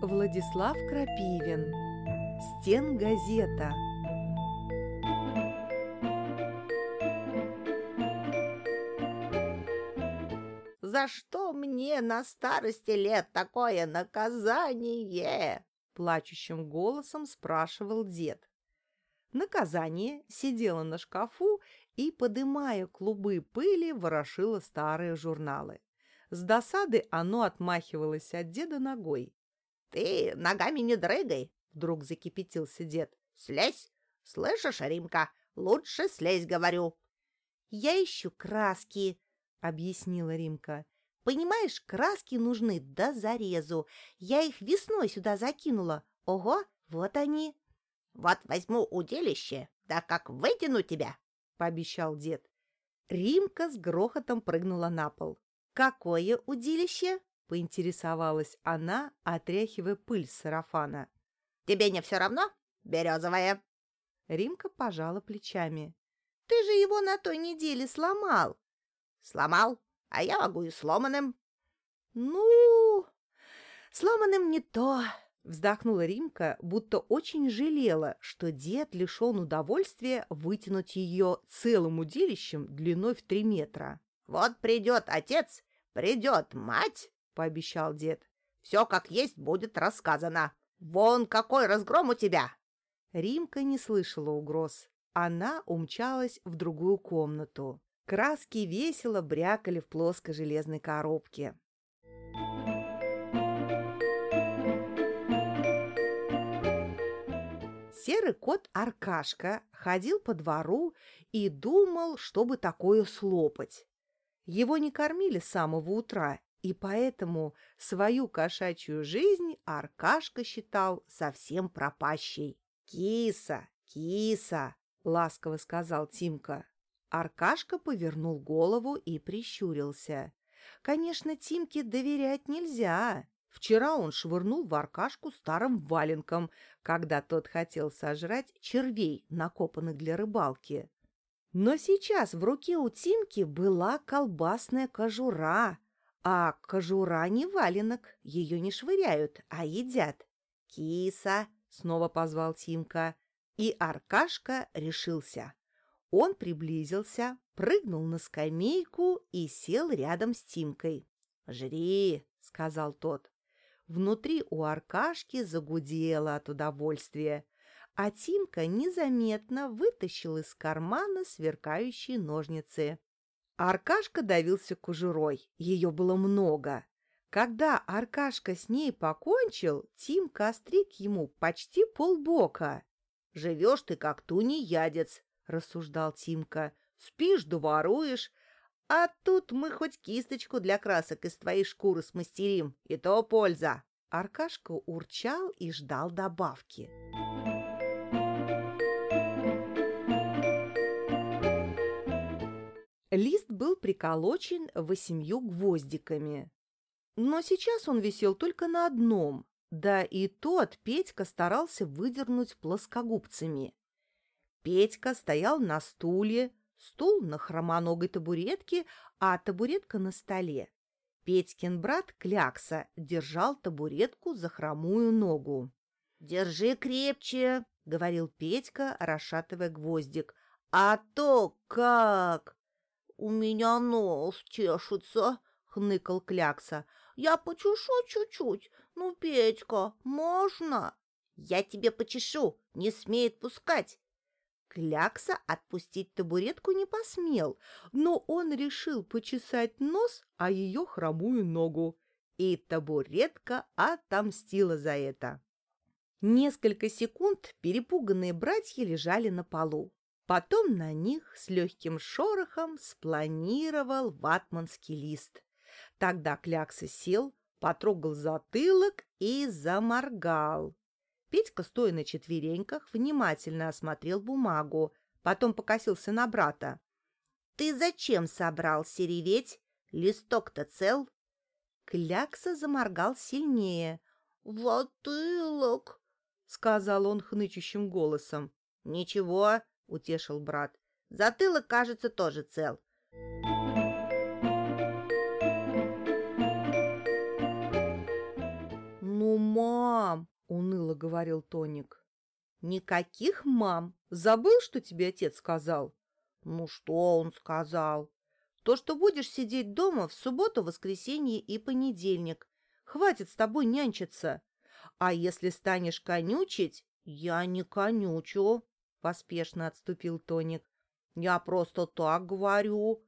Владислав Крапивин Стен газета За что мне на старости лет такое наказание? Плачущим голосом спрашивал дед. Наказание сидела на шкафу и, подымая клубы пыли, ворошила старые журналы. С досады оно отмахивалось от деда ногой. «Ты ногами не дрыгай!» — вдруг закипятился дед. «Слезь! Слышишь, Римка? Лучше слезь, говорю!» «Я ищу краски!» — объяснила Римка. «Понимаешь, краски нужны до зарезу. Я их весной сюда закинула. Ого, вот они!» «Вот возьму удилище, да как вытяну тебя!» — пообещал дед. Римка с грохотом прыгнула на пол. «Какое удилище?» — поинтересовалась она, отряхивая пыль с сарафана. «Тебе не все равно? Березовая!» Римка пожала плечами. «Ты же его на той неделе сломал!» «Сломал, а я могу и сломанным!» «Ну, сломанным не то!» Вздохнула Римка, будто очень жалела, что дед лишен удовольствия вытянуть ее целым удилищем длиной в три метра. «Вот придет отец, придет мать!» Пообещал дед. «Все как есть будет рассказано. Вон какой разгром у тебя!» Римка не слышала угроз. Она умчалась в другую комнату. Краски весело брякали в плоской железной коробке. Серый кот Аркашка ходил по двору и думал, чтобы такое слопать. Его не кормили с самого утра, и поэтому свою кошачью жизнь Аркашка считал совсем пропащей. «Киса, киса!» — ласково сказал Тимка. Аркашка повернул голову и прищурился. Конечно, Тимке доверять нельзя. Вчера он швырнул в Аркашку старым валенком, когда тот хотел сожрать червей, накопанных для рыбалки. Но сейчас в руке у Тимки была колбасная кожура, а кожура не валенок, ее не швыряют, а едят. «Киса!» — снова позвал Тимка. И Аркашка решился. Он приблизился, прыгнул на скамейку и сел рядом с Тимкой. «Жри!» — сказал тот. Внутри у Аркашки загудело от удовольствия, а Тимка незаметно вытащил из кармана сверкающие ножницы. Аркашка давился кожурой, ее было много. Когда Аркашка с ней покончил, Тим кострик ему почти полбока. «Живешь ты как тунеядец», — рассуждал Тимка. «Спишь да а тут мы хоть кисточку для красок из твоей шкуры смастерим, и то польза». Аркашка урчал и ждал добавки. Лист был приколочен восемью гвоздиками. Но сейчас он висел только на одном, да и тот Петька старался выдернуть плоскогубцами. Петька стоял на стуле, стул на хромоногой табуретке, а табуретка на столе. Петькин брат Клякса держал табуретку за хромую ногу. «Держи крепче», — говорил Петька, расшатывая гвоздик. «А то как!» «У меня нос чешется», — хныкал Клякса. «Я почешу чуть-чуть. Ну, Петька, можно?» «Я тебе почешу, не смеет пускать». Клякса отпустить табуретку не посмел, но он решил почесать нос, а ее хромую ногу. И табуретка отомстила за это. Несколько секунд перепуганные братья лежали на полу. Потом на них с легким шорохом спланировал ватманский лист. Тогда Клякса сел, потрогал затылок и заморгал. Петька, стоя на четвереньках, внимательно осмотрел бумагу, потом покосился на брата. — Ты зачем собрался реветь? Листок-то цел? Клякса заморгал сильнее. — Затылок, — сказал он хнычущим голосом. — Ничего, — утешил брат. «Затылок, кажется, тоже цел». «Ну, «Мам!» — уныло говорил Тоник. «Никаких мам! Забыл, что тебе отец сказал?» «Ну что он сказал?» «То, что будешь сидеть дома в субботу, воскресенье и понедельник. Хватит с тобой нянчиться. А если станешь конючить...» «Я не конючу», — поспешно отступил Тоник. «Я просто так говорю».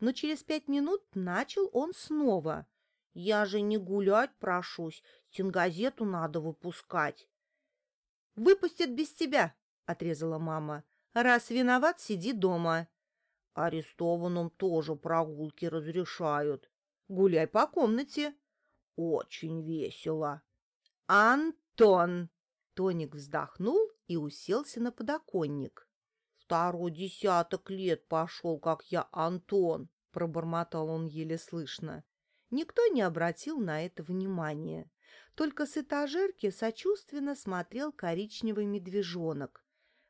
Но через пять минут начал он снова. «Я же не гулять прошусь, стенгазету надо выпускать». «Выпустят без тебя», — отрезала мама. «Раз виноват, сиди дома». «Арестованным тоже прогулки разрешают». «Гуляй по комнате». «Очень весело». «Антон!» Тоник вздохнул и уселся на подоконник. «Второй десяток лет пошел, как я Антон», — пробормотал он еле слышно. Никто не обратил на это внимания. Только с этажерки сочувственно смотрел коричневый медвежонок.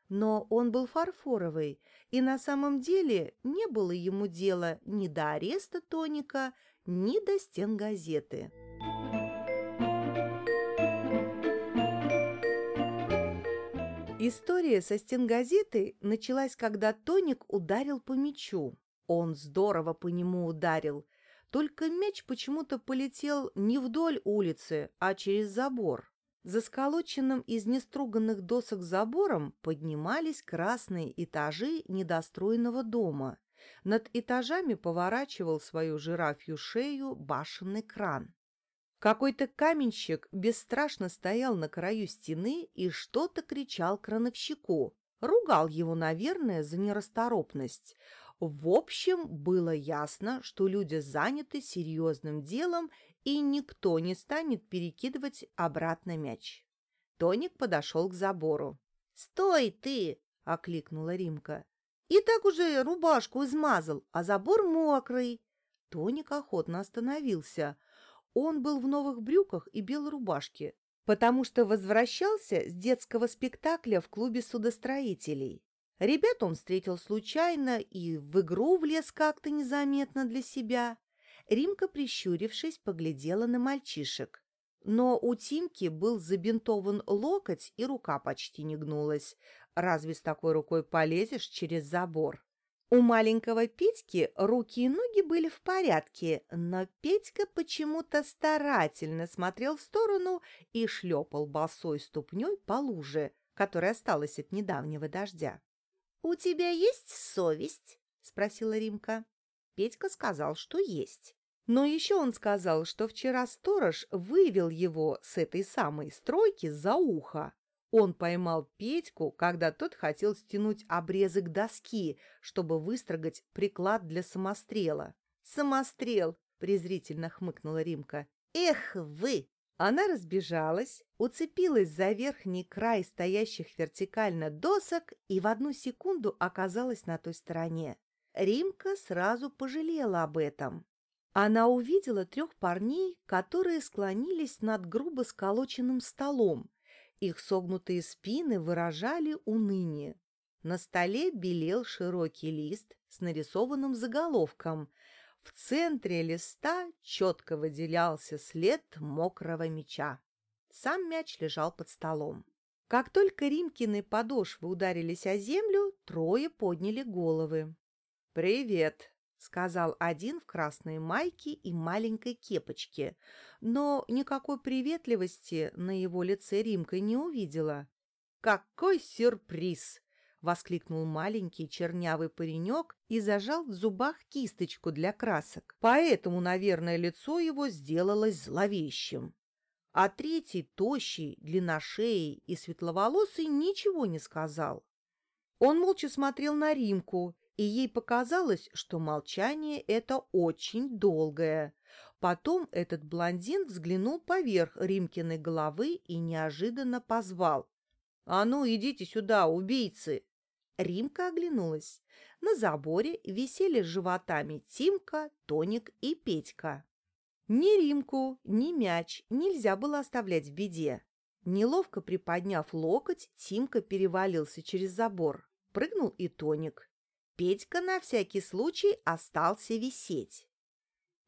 Но он был фарфоровый, и на самом деле не было ему дела ни до ареста Тоника, ни до стен газеты. История со стенгазетой началась, когда Тоник ударил по мячу. Он здорово по нему ударил, только мяч почему-то полетел не вдоль улицы, а через забор. За сколоченным из неструганных досок забором поднимались красные этажи недостроенного дома. Над этажами поворачивал свою жирафью шею башенный кран. Какой-то каменщик бесстрашно стоял на краю стены и что-то кричал крановщику. Ругал его, наверное, за нерасторопность. В общем, было ясно, что люди заняты серьезным делом, и никто не станет перекидывать обратно мяч. Тоник подошел к забору. «Стой ты!» — окликнула Римка. «И так уже рубашку измазал, а забор мокрый». Тоник охотно остановился. Он был в новых брюках и белой рубашке, потому что возвращался с детского спектакля в клубе судостроителей. Ребят он встретил случайно и в игру влез как-то незаметно для себя. Римка, прищурившись, поглядела на мальчишек. Но у Тимки был забинтован локоть, и рука почти не гнулась. Разве с такой рукой полезешь через забор? У маленького Петьки руки и ноги были в порядке, но Петька почему-то старательно смотрел в сторону и шлепал босой ступней по луже, которая осталась от недавнего дождя. «У тебя есть совесть?» — спросила Римка. Петька сказал, что есть. Но еще он сказал, что вчера сторож вывел его с этой самой стройки за ухо. Он поймал Петьку, когда тот хотел стянуть обрезок доски, чтобы выстрогать приклад для самострела. «Самострел!» — презрительно хмыкнула Римка. «Эх вы!» Она разбежалась, уцепилась за верхний край стоящих вертикально досок и в одну секунду оказалась на той стороне. Римка сразу пожалела об этом. Она увидела трех парней, которые склонились над грубо сколоченным столом. Их согнутые спины выражали уныние. На столе белел широкий лист с нарисованным заголовком в центре листа четко выделялся след мокрого мяча. Сам мяч лежал под столом. Как только Римкины подошвы ударились о землю, трое подняли головы. «Привет!» — сказал один в красной майке и маленькой кепочке, но никакой приветливости на его лице Римка не увидела. «Какой сюрприз!» — воскликнул маленький чернявый паренек и зажал в зубах кисточку для красок. Поэтому, наверное, лицо его сделалось зловещим. А третий, тощий, длинношеей и светловолосый, ничего не сказал. Он молча смотрел на Римку, и ей показалось, что молчание это очень долгое. Потом этот блондин взглянул поверх Римкиной головы и неожиданно позвал. «А ну, идите сюда, убийцы!» Римка оглянулась. На заборе висели животами Тимка, Тоник и Петька. Ни Римку, ни мяч нельзя было оставлять в беде. Неловко приподняв локоть, Тимка перевалился через забор. Прыгнул и Тоник. Петька на всякий случай остался висеть.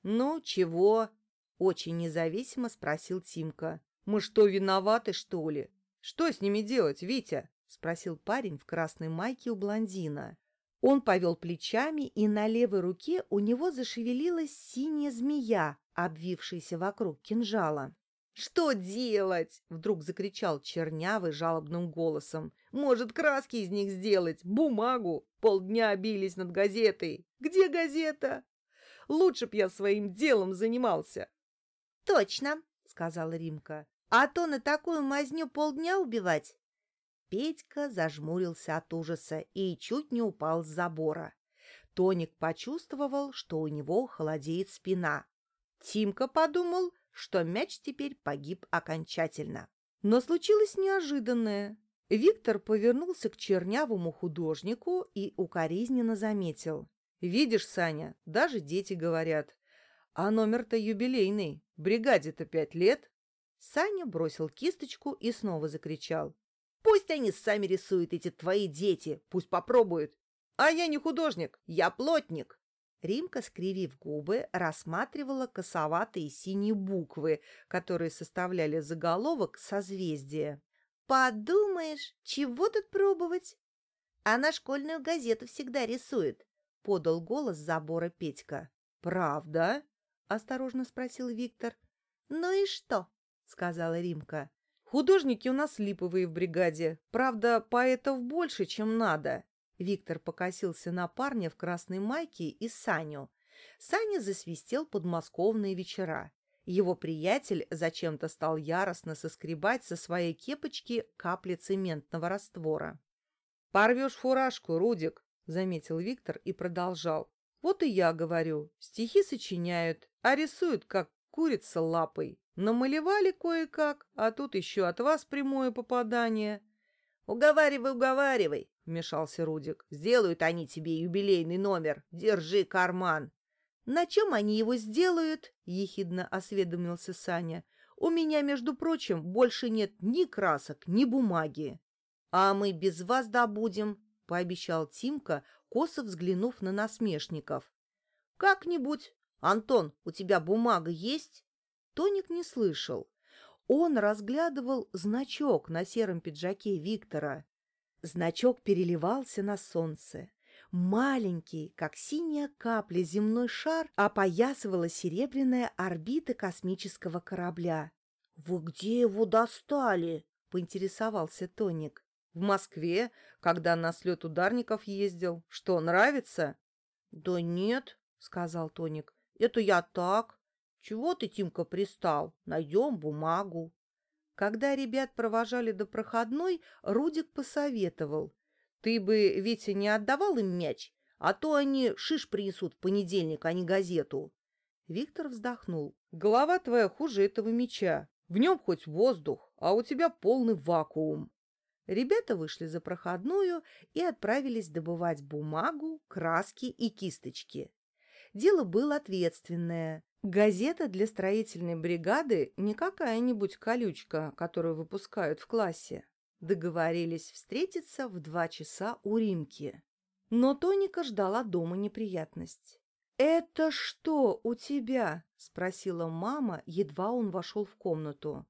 «Ну, чего?» — очень независимо спросил Тимка. Мы что, виноваты, что ли? Что с ними делать, Витя? спросил парень в красной майке у блондина. Он повел плечами, и на левой руке у него зашевелилась синяя змея, обвившаяся вокруг кинжала. «Что делать?» — вдруг закричал чернявый жалобным голосом. «Может, краски из них сделать? Бумагу? Полдня бились над газетой. Где газета? Лучше б я своим делом занимался». «Точно!» — сказала Римка. «А то на такую мазню полдня убивать!» Петька зажмурился от ужаса и чуть не упал с забора. Тоник почувствовал, что у него холодеет спина. Тимка подумал, что мяч теперь погиб окончательно. Но случилось неожиданное. Виктор повернулся к чернявому художнику и укоризненно заметил. «Видишь, Саня, даже дети говорят. А номер-то юбилейный, бригаде-то пять лет». Саня бросил кисточку и снова закричал. Пусть они сами рисуют, эти твои дети, пусть попробуют. А я не художник, я плотник. Римка, скривив губы, рассматривала косоватые синие буквы, которые составляли заголовок созвездия. «Подумаешь, чего тут пробовать?» «Она школьную газету всегда рисует», — подал голос забора Петька. «Правда?» — осторожно спросил Виктор. «Ну и что?» — сказала Римка. Художники у нас липовые в бригаде. Правда, поэтов больше, чем надо. Виктор покосился на парня в красной майке и Саню. Саня засвистел подмосковные вечера. Его приятель зачем-то стал яростно соскребать со своей кепочки капли цементного раствора. «Порвешь фуражку, Рудик», — заметил Виктор и продолжал. «Вот и я говорю, стихи сочиняют, а рисуют, как курица лапой. Намалевали кое-как, а тут еще от вас прямое попадание. — Уговаривай, уговаривай, — вмешался Рудик. — Сделают они тебе юбилейный номер. Держи карман. — На чем они его сделают? — ехидно осведомился Саня. — У меня, между прочим, больше нет ни красок, ни бумаги. — А мы без вас добудем, — пообещал Тимка, косо взглянув на насмешников. — Как-нибудь. Антон, у тебя бумага есть? Тоник не слышал. Он разглядывал значок на сером пиджаке Виктора. Значок переливался на солнце. Маленький, как синяя капля, земной шар опоясывала серебряная орбита космического корабля. — Вы где его достали? — поинтересовался Тоник. — В Москве, когда на слет ударников ездил. Что, нравится? — Да нет, — сказал Тоник. — Это я так. «Чего ты, Тимка, пристал? Найдем бумагу». Когда ребят провожали до проходной, Рудик посоветовал. «Ты бы, Витя, не отдавал им мяч, а то они шиш принесут в понедельник, а не газету». Виктор вздохнул. «Голова твоя хуже этого мяча. В нем хоть воздух, а у тебя полный вакуум». Ребята вышли за проходную и отправились добывать бумагу, краски и кисточки. Дело было ответственное. Газета для строительной бригады не какая-нибудь колючка, которую выпускают в классе. Договорились встретиться в два часа у Римки. Но Тоника ждала дома неприятность. «Это что у тебя?» — спросила мама, едва он вошел в комнату.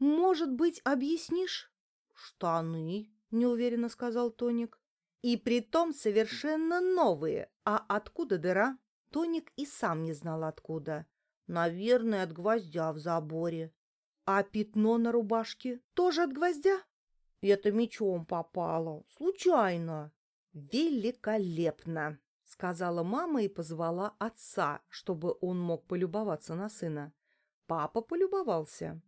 «Может быть, объяснишь?» «Штаны», — неуверенно сказал Тоник. «И притом совершенно новые. А откуда дыра?» Тоник и сам не знал откуда. Наверное, от гвоздя в заборе. А пятно на рубашке тоже от гвоздя? Это мечом попало. Случайно. Великолепно, сказала мама и позвала отца, чтобы он мог полюбоваться на сына. Папа полюбовался.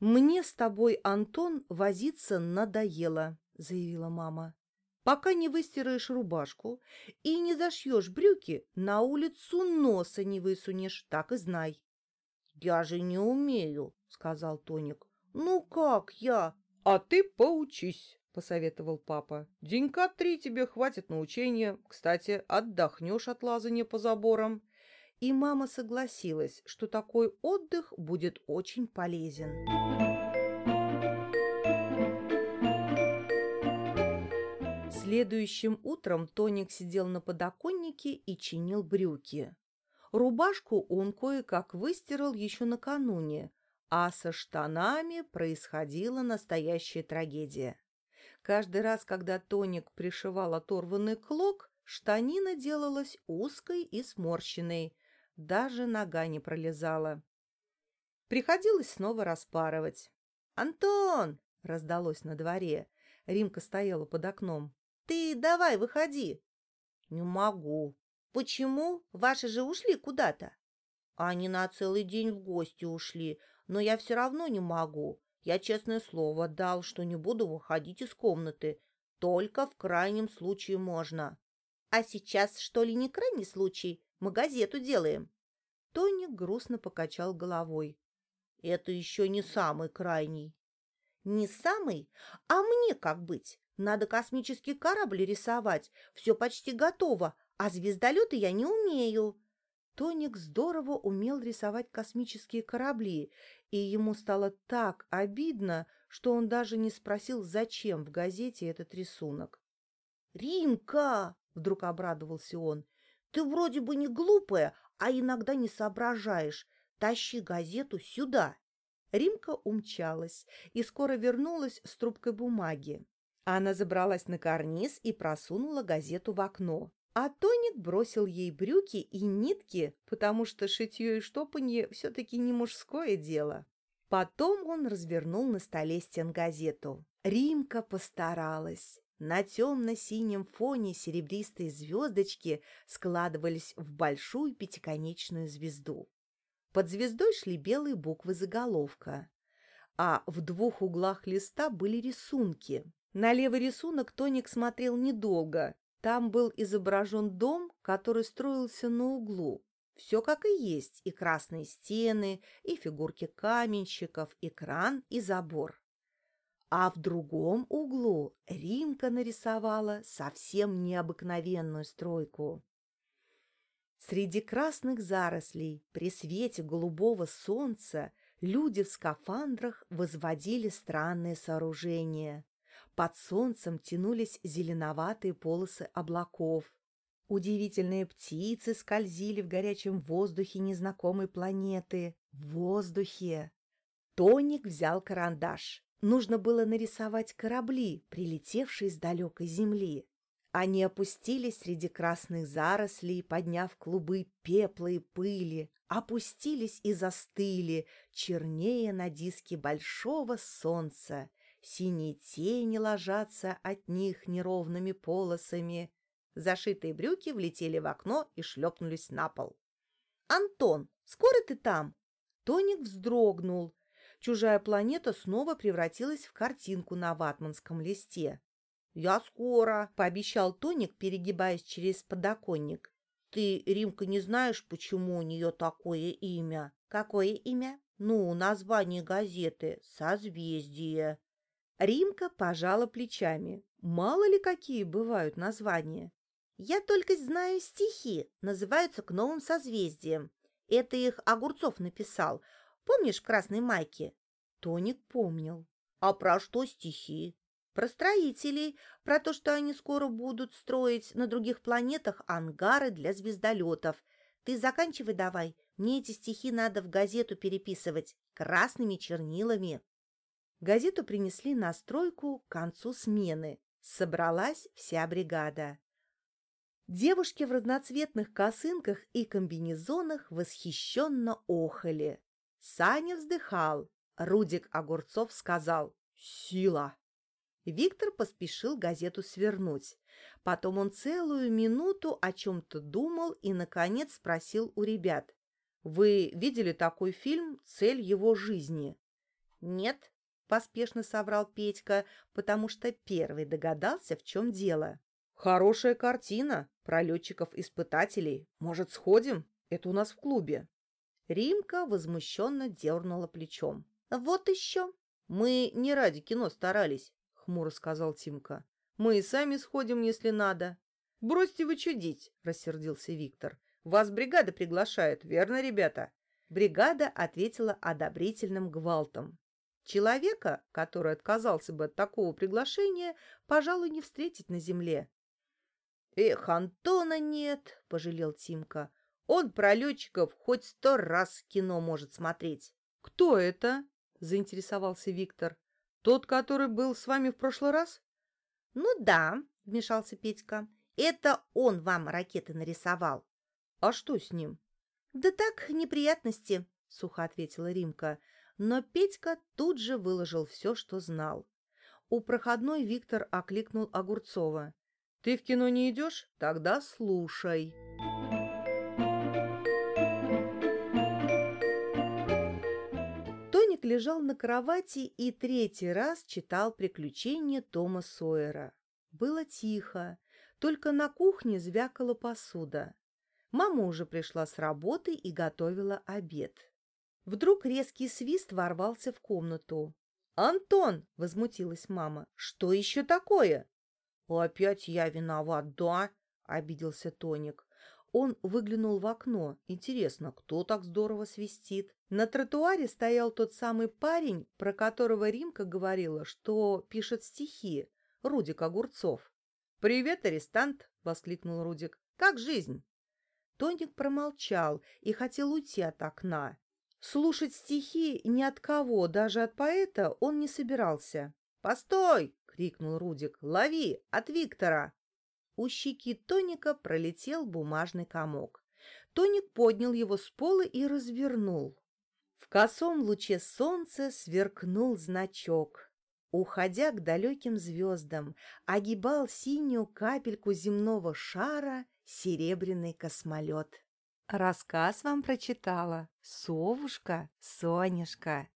«Мне с тобой, Антон, возиться надоело», — заявила мама. Пока не выстираешь рубашку и не зашьешь брюки, на улицу носа не высунешь, так и знай. — Я же не умею, — сказал Тоник. — Ну как я? — А ты поучись, — посоветовал папа. — Денька три тебе хватит на учение. Кстати, отдохнешь от лазания по заборам. И мама согласилась, что такой отдых будет очень полезен. Следующим утром Тоник сидел на подоконнике и чинил брюки. Рубашку он кое-как выстирал еще накануне, А со штанами происходила настоящая трагедия. Каждый раз, когда Тоник пришивал оторванный клок, штанина делалась узкой и сморщенной, даже нога не пролезала. Приходилось снова распарывать. «Антон!» — раздалось на дворе. Римка стояла под окном. «Ты давай, выходи!» «Не могу». «Почему? Ваши же ушли куда-то?» «Они на целый день в гости ушли, но я все равно не могу. Я честное слово дал, что не буду выходить из комнаты. Только в крайнем случае можно». «А сейчас, что ли, не крайний случай? Мы газету делаем». Тони грустно покачал головой. «Это еще не самый крайний». «Не самый? А мне как быть? Надо космический корабль рисовать. Все почти готово, а звездолеты я не умею». Тоник здорово умел рисовать космические корабли, и ему стало так обидно, что он даже не спросил, зачем в газете этот рисунок. «Римка!» — вдруг обрадовался он. «Ты вроде бы не глупая, а иногда не соображаешь. Тащи газету сюда!» Римка умчалась и скоро вернулась с трубкой бумаги. Она забралась на карниз и просунула газету в окно. А Тоник бросил ей брюки и нитки, потому что шитье и штопанье все-таки не мужское дело. Потом он развернул на столе стенгазету. Римка постаралась. На темно-синем фоне серебристые звездочки складывались в большую пятиконечную звезду. Под звездой шли белые буквы заголовка, а в двух углах листа были рисунки. На левый рисунок Тоник смотрел недолго. Там был изображен дом, который строился на углу. Все как и есть, и красные стены, и фигурки каменщиков, и кран, и забор. А в другом углу Римка нарисовала совсем необыкновенную стройку. Среди красных зарослей, при свете голубого солнца, люди в скафандрах возводили странные сооружения. Под солнцем тянулись зеленоватые полосы облаков. Удивительные птицы скользили в горячем воздухе незнакомой планеты. В воздухе! Тоник взял карандаш. Нужно было нарисовать корабли, прилетевшие с далекой земли. Они опустились среди красных зарослей, подняв клубы пепла и пыли, опустились и застыли, чернее на диске большого солнца, Синие тени ложатся от них неровными полосами. Зашитые брюки влетели в окно и шлепнулись на пол. «Антон, скоро ты там?» Тоник вздрогнул. Чужая планета снова превратилась в картинку на ватманском листе. «Я скоро», — пообещал Тоник, перегибаясь через подоконник. «Ты, Римка, не знаешь, почему у нее такое имя?» «Какое имя?» «Ну, название газеты. Созвездие». Римка пожала плечами. Мало ли какие бывают названия. Я только знаю стихи, называются «К новым созвездиям». Это их Огурцов написал. Помнишь в красной майке? Тоник помнил. А про что стихи? Про строителей, про то, что они скоро будут строить на других планетах ангары для звездолетов. Ты заканчивай давай, мне эти стихи надо в газету переписывать красными чернилами. Газету принесли на стройку к концу смены. Собралась вся бригада. Девушки в разноцветных косынках и комбинезонах восхищенно охали. Саня вздыхал. Рудик Огурцов сказал «Сила!». Виктор поспешил газету свернуть. Потом он целую минуту о чем-то думал и, наконец, спросил у ребят. «Вы видели такой фильм «Цель его жизни»?» «Нет», поспешно соврал Петька, потому что первый догадался, в чем дело. «Хорошая картина про летчиков-испытателей. Может, сходим? Это у нас в клубе». Римка возмущенно дернула плечом. «Вот еще!» «Мы не ради кино старались», — хмуро сказал Тимка. «Мы и сами сходим, если надо». «Бросьте вы чудить», — рассердился Виктор. «Вас бригада приглашает, верно, ребята?» Бригада ответила одобрительным гвалтом. Человека, который отказался бы от такого приглашения, пожалуй, не встретить на земле. «Эх, Антона нет!» — пожалел Тимка. «Он про летчиков хоть сто раз кино может смотреть». Кто это? заинтересовался Виктор. Тот, который был с вами в прошлый раз? Ну да, вмешался Петька. Это он вам ракеты нарисовал. А что с ним? Да так, неприятности, сухо ответила Римка. Но Петька тут же выложил все, что знал. У проходной Виктор окликнул Огурцова. «Ты в кино не идешь? Тогда слушай». Тоник лежал на кровати и третий раз читал «Приключения Тома Сойера». Было тихо, только на кухне звякала посуда. Мама уже пришла с работы и готовила обед. Вдруг резкий свист ворвался в комнату. «Антон!» — возмутилась мама. «Что еще такое?» «Опять я виноват, да?» — обиделся Тоник. Он выглянул в окно. Интересно, кто так здорово свистит? На тротуаре стоял тот самый парень, про которого Римка говорила, что пишет стихи, Рудик Огурцов. «Привет, арестант!» — воскликнул Рудик. «Как жизнь?» Тоник промолчал и хотел уйти от окна. Слушать стихи ни от кого, даже от поэта, он не собирался. «Постой!» — крикнул Рудик. «Лови! От Виктора!» У щеки Тоника пролетел бумажный комок. Тоник поднял его с пола и развернул. В косом луче солнца сверкнул значок. Уходя к далеким звездам, огибал синюю капельку земного шара серебряный космолет. Рассказ вам прочитала совушка Сонюшка.